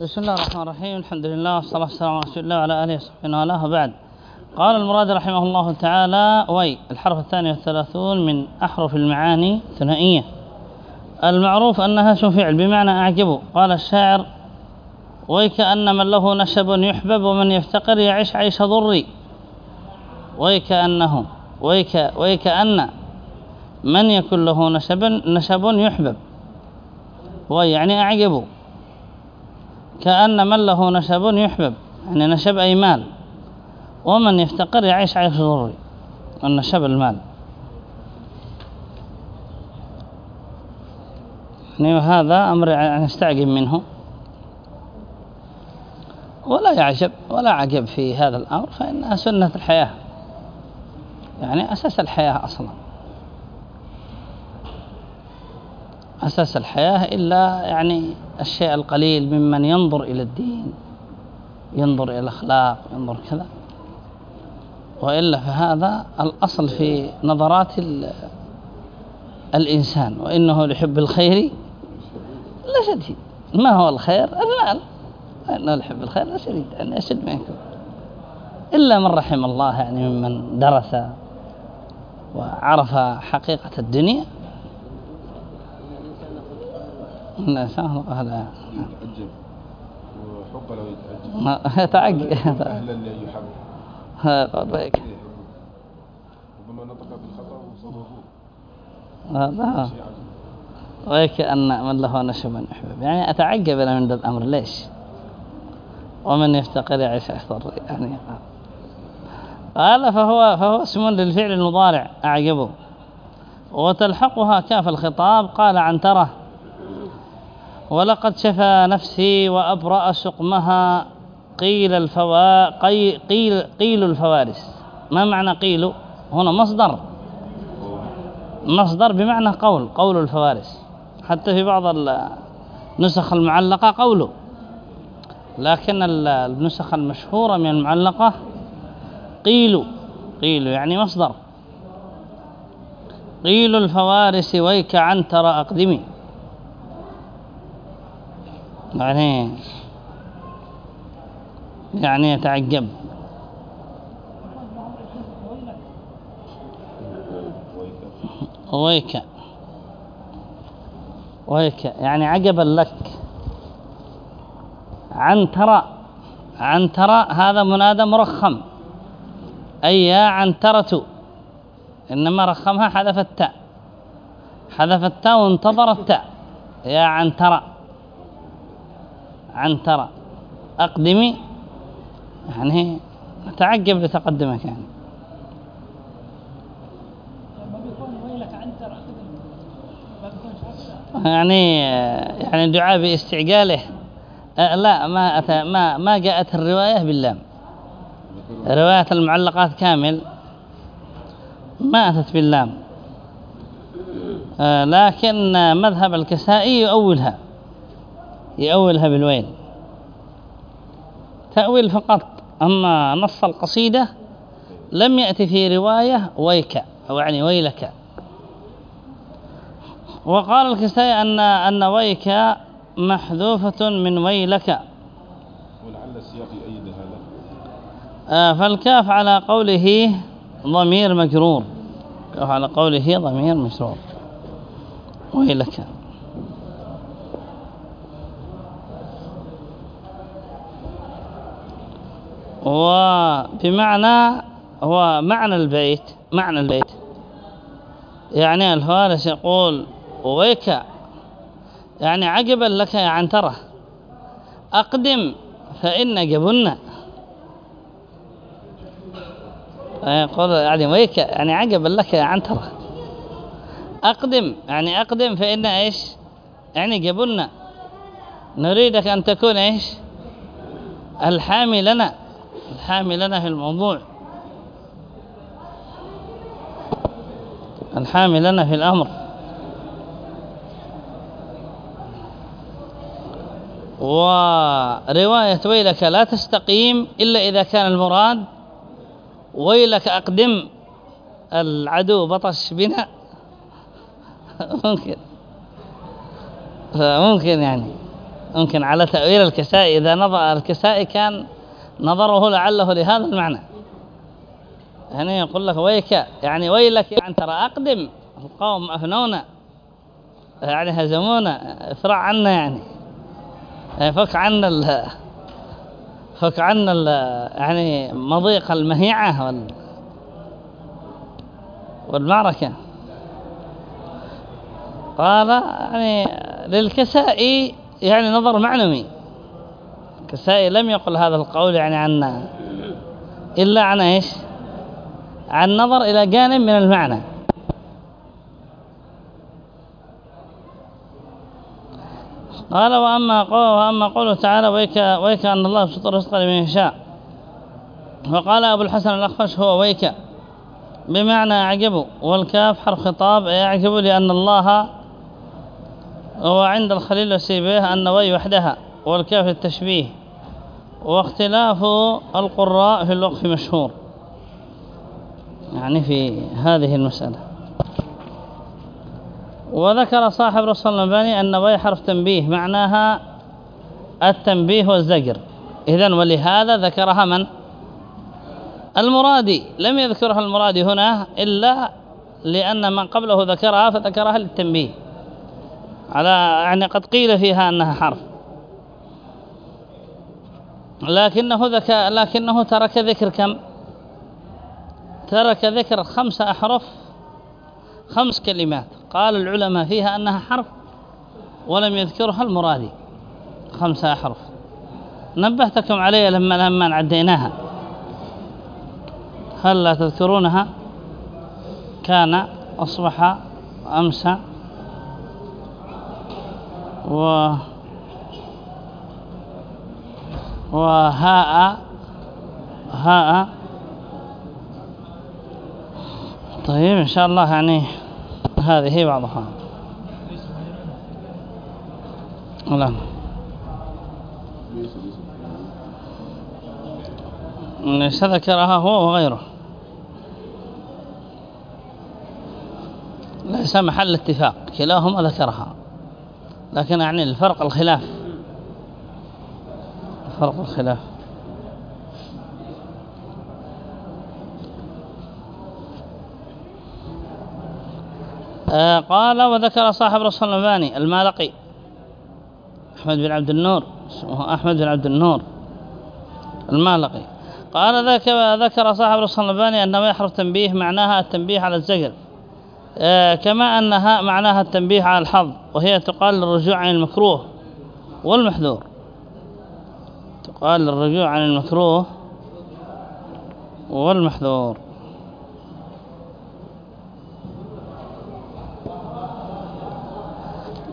بسم الله الرحمن الرحيم. الحمد لله والصلاة والسلام على رسول الله وعلى آله وصحبه وله وبعد قال المراد رحمه الله تعالى وي الحرف الثاني والثلاثون من أحرف المعاني ثنائية المعروف أنها اسم فعل بمعنى أعجبه. قال الشاعر ويكأن من له نشب يحبب ومن يفتقر يعيش عيش ضري. ويكأنه ويك ويكأن من يكن له نشب نشب يحبب. ويعني أعجبه. كأن من له نشب يحبب يعني نشب أي مال. ومن يفتقر يعيش عيش ضروري النشب المال. يعني وهذا أمر يعني نستعجب منه. ولا يعجب ولا عجب في هذا الأمر فإنها سنة الحياة يعني أساس الحياة أصلا. أساس الحياة إلا يعني الشيء القليل ممن ينظر إلى الدين ينظر إلى الأخلاق ينظر كذا. وإلا فهذا الأصل في نظرات الإنسان. وإنه لحب الخير لا شديد. ما هو الخير؟ المال. إنه لحب الخير لا شديد. أن أشد منكم. إلا من رحم الله يعني ممن درس وعرف حقيقة الدنيا. الإنسان هذا يتعجب. وحب لو يتعجب. يتعجب. أهلا يحب هذا ذلك ربما نطق بالخطأ وصرفوه هذا ويكأن من له نشب من يحبب يعني أتعجب من هذا الأمر. ليش؟ ومن يفتقر يعيش أحضر يعني قال فهو, فهو اسم للفعل المضارع. أعجبه. وتلحقها كاف الخطاب. قال عن تره ولقد شفى نفسي وأبرأ سقمها قيل الفوا قيل قيل الفوارس. ما معنى قيل؟ هنا مصدر. مصدر بمعنى قول قول الفوارس. حتى في بعض النسخ المعلقة قوله. لكن النسخ المشهورة من المعلقة قيل قيل يعني مصدر. قيل الفوارس ويك عنتر أقدمي. يعني يعني يتعجب. ويك. ويك. يعني عجبا لك. عنترة عنترة هذا منادى مرخم أي يا عنترة إنما رخمها حذف التاء. حذف التاء وانتظر التاء. يا عنترة عنترة أقدمي يعني أتعجب بتقدمك يعني. يعني يعني دعاء باستعجاله. أه لا ما أتى ما ما جاءت الرواية باللام. رواية المعلقات كامل ما أتت باللام. أه لكن مذهب الكسائي يؤولها. يؤولها بالويل تأويل فقط. أما نص القصيدة لم يأتي في رواية ويك أو يعني ويلك. وقال الكسائي أن أن ويك محذوفة من ويلك. ولعل السياق يؤيد هذا. آه فالكاف على قوله ضمير مجرور. كاف على قوله ضمير مجرور. ويلك. وبمعنى هو معنى البيت معنى البيت. يعني الفارس يقول ويك يعني عجبا لك يا عنترة أقدم فإن جبنا يقول يعني ويك يعني عجبا لك يا عنترة أقدم يعني أقدم فإن إيش؟ يعني جبنا نريدك أن تكون إيش؟ الحامي لنا. الحامي لنا في الموضوع. الحامي لنا في الأمر. ورواية ويلك لا تستقيم إلا إذا كان المراد ويلك أقدم العدو بطش بنا. ممكن. ممكن يعني. ممكن على تأويل الكسائي إذا نظر الكسائي كان نظره لعله لهذا المعنى. يعني يقول لك ويك يعني ويلك يعني ترى أقدم القوم أفنونا يعني هزمونا افرع عنا يعني. فك عنا ال فك عنا ال يعني مضيق المهيعة وال والمعركة. قال يعني للكسائي يعني نظر معنوي. الكسائي لم يقل هذا القول يعني عن إلا عن إيش؟ عن نظر إلى جانب من المعنى. قال وأما قول وأما قوله تعالى ويك, ويك أن الله يبسط الرزق لمن يشاء. وقال أبو الحسن الأخفش هو ويك. بمعنى أعجب والكاف حرف خطاب. يعجب لأن الله هو عند الخليل وسيبيه وي وحدها. والكاف التشبيه واختلاف القراء في الوقف مشهور. يعني في هذه المسألة. وذكر صاحب رسول الله أن وي حرف تنبيه معناها التنبيه والزجر. إذن ولهذا ذكرها من؟ المرادي. لم يذكرها المرادي هنا إلا لأن من قبله ذكرها فذكرها للتنبيه. على يعني قد قيل فيها أنها حرف. لكنه ذك لكنه ترك ذكر كم؟ ترك ذكر خمس أحرف خمس كلمات. قال العلماء فيها أنها حرف ولم يذكرها المرادي. خمسة أحرف. نبهتكم عليها لما لما عديناها. هل لا تذكرونها؟ كان أصبح أمسى و وهاء هاء. طيب إن شاء الله يعني هذه بعضها. لا ليس ذكرها هو وغيره. ليس محل اتفاق كلاهما ذكرها. لكن يعني الفرق الخلاف. فرق الخلاف آه قال وذكر صاحب رسول الله المالقي أحمد بن عبد النور اسمه أحمد بن عبد النور المالقي. قال ذكر صاحب رسول الله أنه يحرف تنبيه معناها التنبيه على الزجر. آه كما أنها معناها التنبيه على الحظ وهي تقال للرجوع عن المكروه والمحذور. تقال للرجوع عن المكروه والمحذور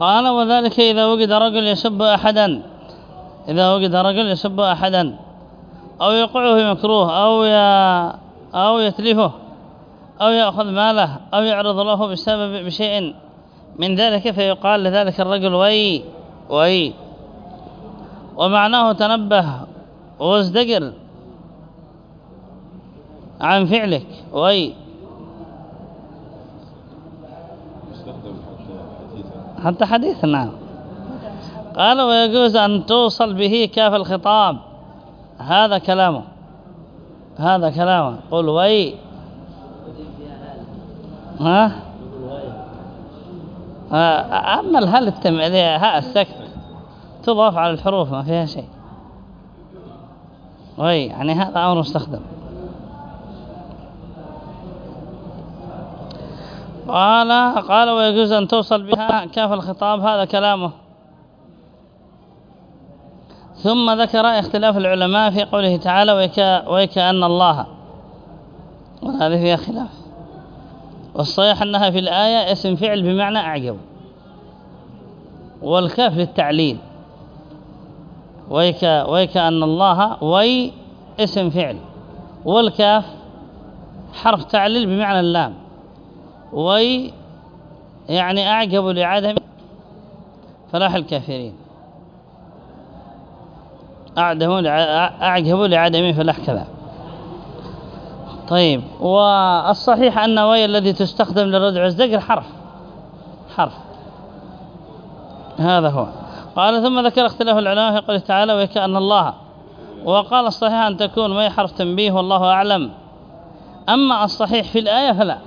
قال وذلك إذا وجد رجل يسب أحدا إذا وجد رجل يسب أحدا أو يقعه مكروه أو. أو يتلفه أو يأخذ ماله أو يعرض له بسبب بشيء من ذلك فيقال لذلك الرجل وي وي ومعناه تنبه وازدجر عن فعلك. وي حتى حديث نعم. قال ويجوز أن توصل به كاف الخطاب. هذا كلامه. هذا كلامه. قل وي ها؟ أما الهل التم... ها السكت. تضاف على الحروف ما فيها شيء. وي يعني هذا أمر مستخدم. قال قال ويجوز أن توصل بها كاف الخطاب هذا كلامه. ثم ذكر اختلاف العلماء في قوله تعالى ويك أن الله. وهذه فيها خلاف. والصحيح أنها في الآية اسم فعل بمعنى أعجب. والكاف للتعليل. ويك, ويك أن الله وي اسم فعل. والكاف حرف تعليل بمعنى اللام. وي يعني أعجب لعدم فلاح الكافرين. أعجب لعدم فلاح كذا. طيب والصحيح أن وي الذي تستخدم للردع والزجر حرف حرف. هذا هو. قال ثم ذكر اختلاف العلماء في قوله تعالى وكأن الله. وقال الصحيح أن تكون ما حرف تنبيه والله أعلم. أما الصحيح في الآية فلا.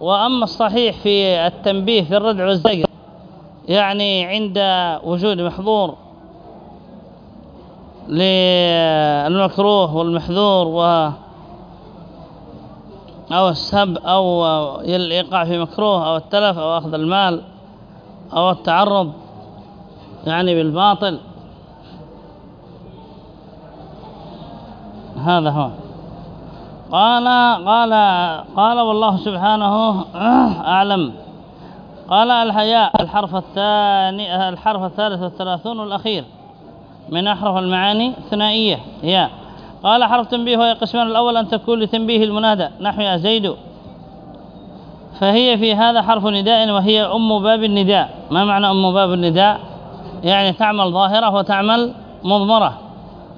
وأما الصحيح في التنبيه في الردع والزجر يعني عند وجود محظور للمكروه والمحذور و أو السب أو الإيقاع في مكروه أو التلف أو أخذ المال أو التعرض. يعني بالباطل. هذا هو. قال قال قال والله سبحانه أعلم. قال الحياء الحرف الثاني الحرف الثالث والثلاثون والأخير. من أحرف المعاني ثنائية هي. قال حرف تنبيه وهي قسمان الأول أن تكون لتنبيه المنادى. نحو يا زيد. فهي في هذا حرف نداء وهي أم باب النداء. ما معنى أم باب النداء؟ يعني تعمل ظاهرة وتعمل مضمرة.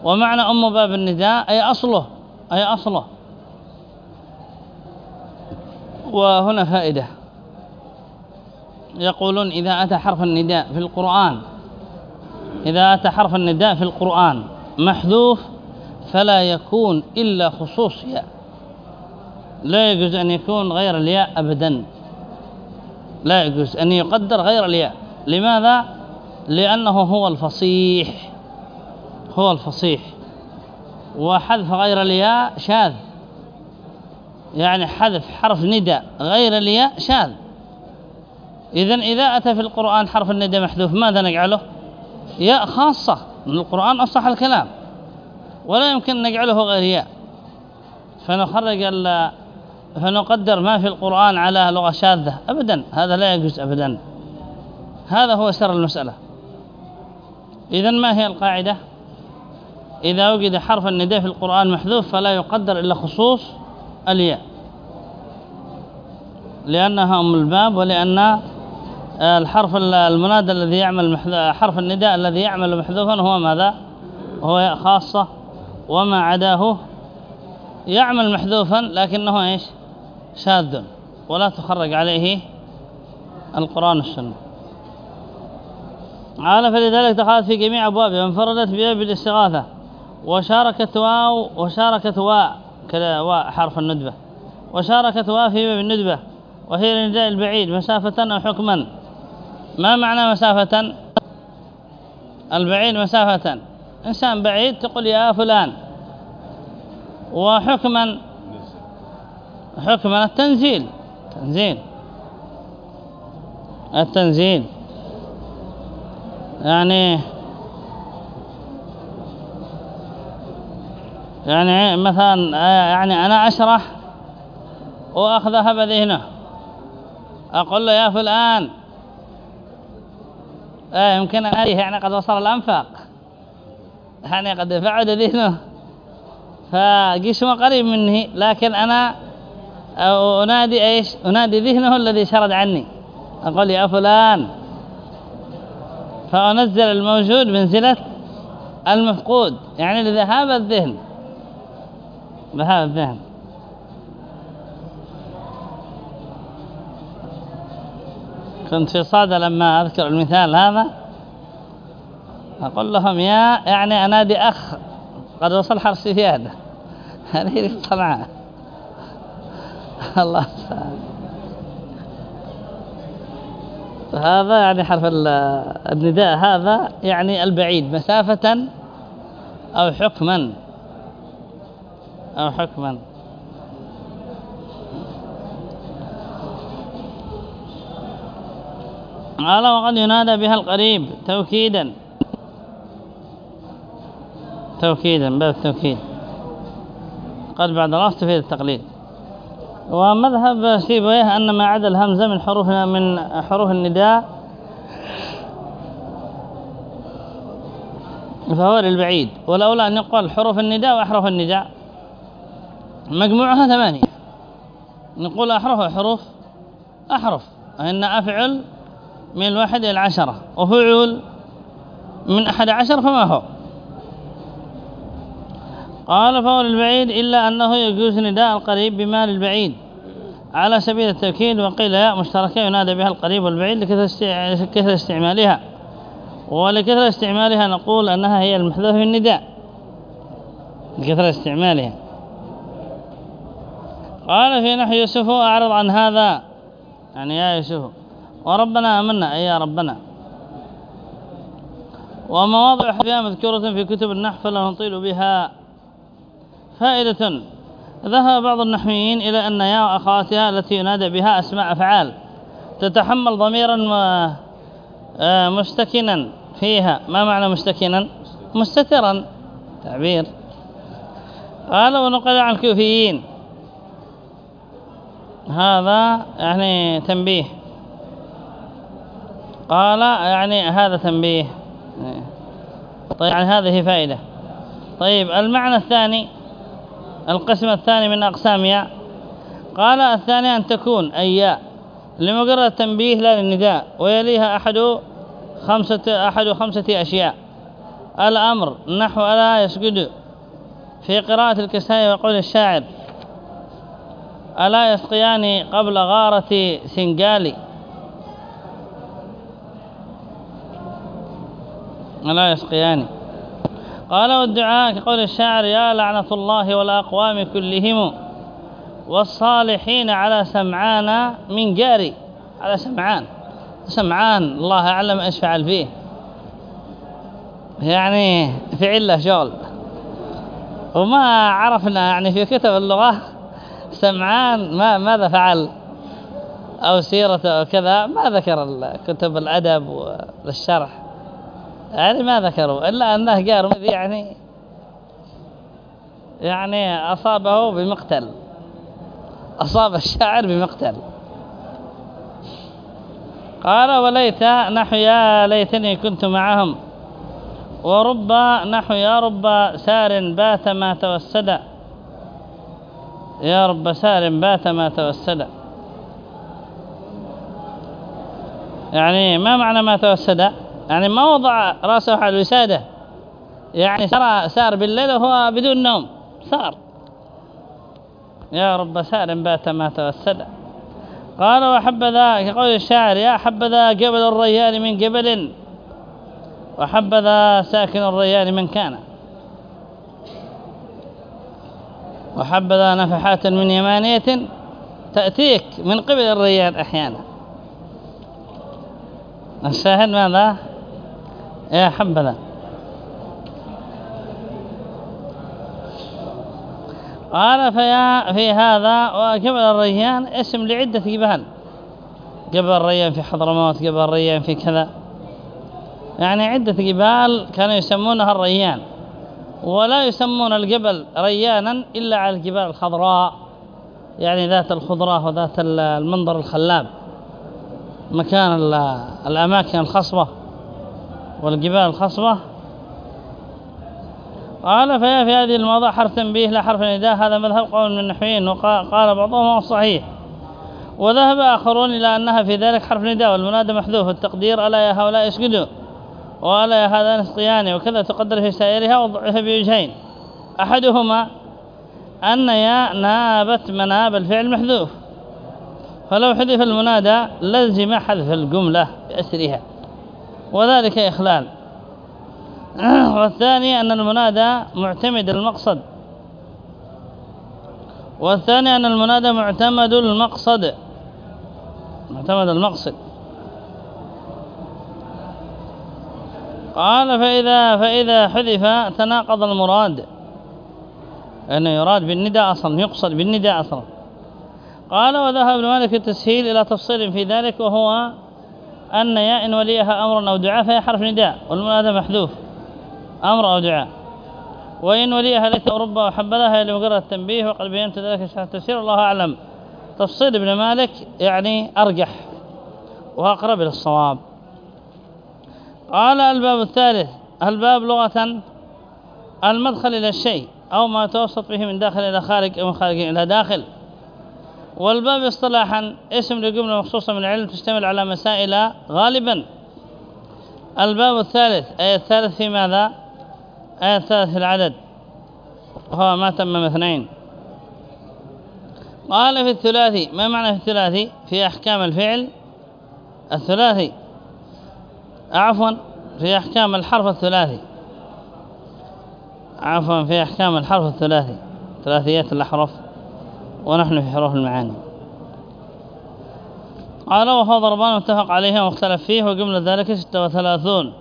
ومعنى أم باب النداء أي أصله أي أصله. وهنا فائدة. يقولون إذا أتى حرف النداء في القرآن إذا أتى حرف النداء في القرآن محذوف فلا يكون إلا خصوص ياء. لا يجوز أن يكون غير الياء أبدا. لا يجوز أن يقدر غير الياء. لماذا؟ لأنه هو الفصيح هو الفصيح. وحذف غير الياء شاذ. يعني حذف حرف نداء غير الياء شاذ. إذن إذا أتى في القرآن حرف النداء محذوف ماذا نجعله؟ ياء خاصة. من القرآن أصح الكلام. ولا يمكن نجعله غير ياء. فنخرج فنقدر ما في القرآن على لغة شاذة. أبدا. هذا لا يجوز أبدا. هذا هو سر المسألة. إذا ما هي القاعدة؟ إذا وجد حرف النداء في القرآن محذوف فلا يقدر إلا خصوص الياء. لأنها أم الباب ولأن الحرف المنادى الذي يعمل حرف النداء الذي يعمل محذوفا هو ماذا؟ هو خاصة. وما عداه يعمل محذوفا لكنه إيش؟ شاذ. ولا تخرج عليه القرآن والسنة. قال فلذلك دخلت في جميع أبوابها وانفردت باب الاستغاثة وشاركت واو وشاركت واء كذا واء حرف الندبة وشاركت واء في باب الندبة وهي النداء البعيد مسافة أو حكما. ما معنى مسافة؟ البعيد مسافة. إنسان بعيد تقول يا فلان. وحكما حكما التنزيل تنزيل التنزيل. يعني يعني مثلا يعني أنا أشرح وأخذها بذهنه. أقول له يا فلان آه يمكن أن أريه يعني قد وصل الأنفاق. يعني قد بعد ذهنه. فجسمه قريب منه لكن أنا أنادي إيش؟ أنادي ذهنه الذي شرد عني. أقول يا فلان فأنزل الموجود منزلة المفقود. يعني لذهاب الذهن. ذهاب الذهن. كنت في صادة لما أذكر المثال هذا. أقول لهم يا يعني أنادي أخ قد وصل حرف سفيادة هذه اللي معه الله هذا يعني حرف النداء هذا يعني البعيد مسافة أو حكما. أو حكما. قال وقد ينادى بها القريب. توكيدا. توكيدا باب التوكيد قال بعد الله تفيد التقليد. ومذهب سيبويه أن ما عدا الهمزة من حروف من حروف النداء فهو للبعيد والأولى أن يقال حروف النداء وأحرف النداء. مجموعها ثمانية. نقول أحرف وحروف أحرف إن أفعل من الواحد إلى العشرة وفعل من أحد عشر فما هو؟ قال فهو للبعيد إلا أنه يجوز نداء القريب بما للبعيد على سبيل التأكيد وقيل مشتركة ينادى بها القريب والبعيد لكثر استعمالها. ولكثرة استعمالها نقول أنها هي المحذوف في النداء. لكثرة استعمالها. قال في نحو يوسف أعرض عن هذا. يعني يا يوسف وربنا آمنا. أي يا ربنا. ومواضع فيها مذكورة في كتب النحو فلا نطيل بها. فائدة ذهب بعض النحويين إلى أن يا وأخواتها التي ينادى بها أسماء أفعال تتحمل ضميرا آه، مستكنا. فيها ما معنى مستكنا؟ مستترا. تعبير. قال ونقل عن الكوفيين. هذا يعني تنبيه. قال يعني هذا تنبيه. طيب يعني هذه فائدة. طيب المعنى الثاني القسم الثاني من أقسامها قال الثاني أن تكون أياء لمجرد التنبيه لا للنداء ويليها أحد خمسة أحد خمسة أشياء. الأمر نحو ألا يسجد في قراءة الكسائي وقول الشاعر ألا يسقيان قبل غارة سنجالي ألا يسقيان. قال والدعاء كقول الشاعر يا لعنة الله والأقوام كلهم والصالحين على سمعان من جاري. على سمعان. سمعان الله أعلم إيش فعل فيه. يعني فعل شغل. وما عرفنا يعني في كتب اللغة سمعان ما ماذا فعل أو سيرته أو كذا ما ذكر كتب الأدب والشرح. يعني ما ذكروا إلا أنه قال يعني؟ يعني أصابه بمقتل. أصاب الشاعر بمقتل. قال وليت نحو يا ليتني كنت معهم ورب نحو يا رب سار بات ما توسد. يا رب سار بات ما توسد. يعني ما معنى ما توسد؟ يعني ما وضع رأسه على الوسادة. يعني سار, سار بالليل وهو بدون نوم. سار. يا رب سار بات ما توسد. قال وحبذا كقول الشاعر يا حبذا جبل الريان من جبل وحبذا ساكن الريان من كان. وحبذا نفحات من يمانية تأتيك من قبل الريان أحيانا. الشاهد ماذا؟ يا حبذا قال فيا في هذا وجبل الريان اسم لعدة جبال. جبل الريان في حضرموت جبل الريان في كذا. يعني عدة جبال كانوا يسمونها الريان. ولا يسمون الجبل ريانا إلا على الجبال الخضراء يعني ذات الخضراء وذات المنظر الخلاب. مكان الأماكن الخصبة. والجبال الخصبة قال فيا في هذه الموضع حرف تنبيه لا حرف نداء هذا مذهب قول من النحويين وقال بعضهم هو الصحيح وذهب آخرون إلى أنها في ذلك حرف نداء والمنادى محذوف التقدير ألا يا هؤلاء اسجدوا وألا يا هذا نسقيان وكذا تقدر في سائرها وضعها بوجهين. أحدهما أن يا نابت مناب الفعل محذوف فلو حذف المنادى لزم حذف الجملة بأسرها. وذلك إخلال. والثاني أن المنادى معتمد المقصد. والثاني أن المنادى معتمد المقصد. معتمد المقصد. قال فإذا فإذا حذف تناقض المراد. أنه يراد بالنداء أصلا يقصد بالنداء أصلا. قال وذهب ابن مالك التسهيل إلى تفصيل في ذلك وهو أن ياء إن وليها أمر أو دعاء فهي حرف نداء والمنادى محذوف. أمر أو دعاء. وإن وليها ليس ربا وحبذها لمجرد التنبيه وقد بينت ذلك شرح التفسير الله أعلم. تفصيل ابن مالك يعني أرجح وأقرب إلى الصواب. قال الباب الثالث الباب لغة المدخل إلى الشيء أو ما توسط به من داخل إلى خارج أو من خارج إلى داخل. والباب اصطلاحا اسم لجملة مخصوصة من العلم تشتمل على مسائل غالبا. الباب الثالث أي الثالث في ماذا؟ آية الثالث في العدد؟ وهو ما تمم اثنين. قال في الثلاثي ما معنى في الثلاثي؟ في أحكام الفعل الثلاثي. عفوا في أحكام الحرف الثلاثي. عفوا في أحكام الحرف الثلاثي. ثلاثيات الأحرف. ونحن في حروف المعاني. قال وهو ضربان متفق عليه ومختلف فيه وجملة ذلك ستة وثلاثون.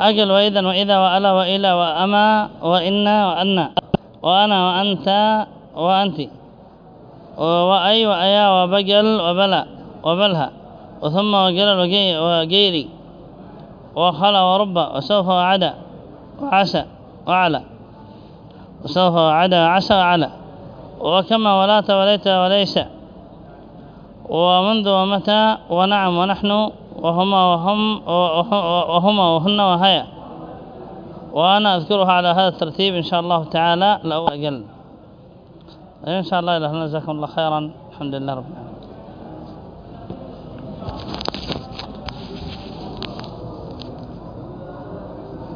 أجل وإذا وإذا وألا وإلى وأما وإنا وأنا وأنا وأنت وأنت وأي وأيا وبجل وبلا وبلها وثم وجلل وجيري وخلا ورب وسوف وعدا وعسى وعلى وسوف وعدا وعسى وعلى وكما ولات وليت وليس. ومنذ ومتى ونعم ونحن وهما وهم وهما وهن وهيا. وأنا أذكرها على هذا الترتيب إن شاء الله تعالى لو أقل إن شاء الله إلى هنا جزاكم الله خيرا. الحمد لله رب العالمين.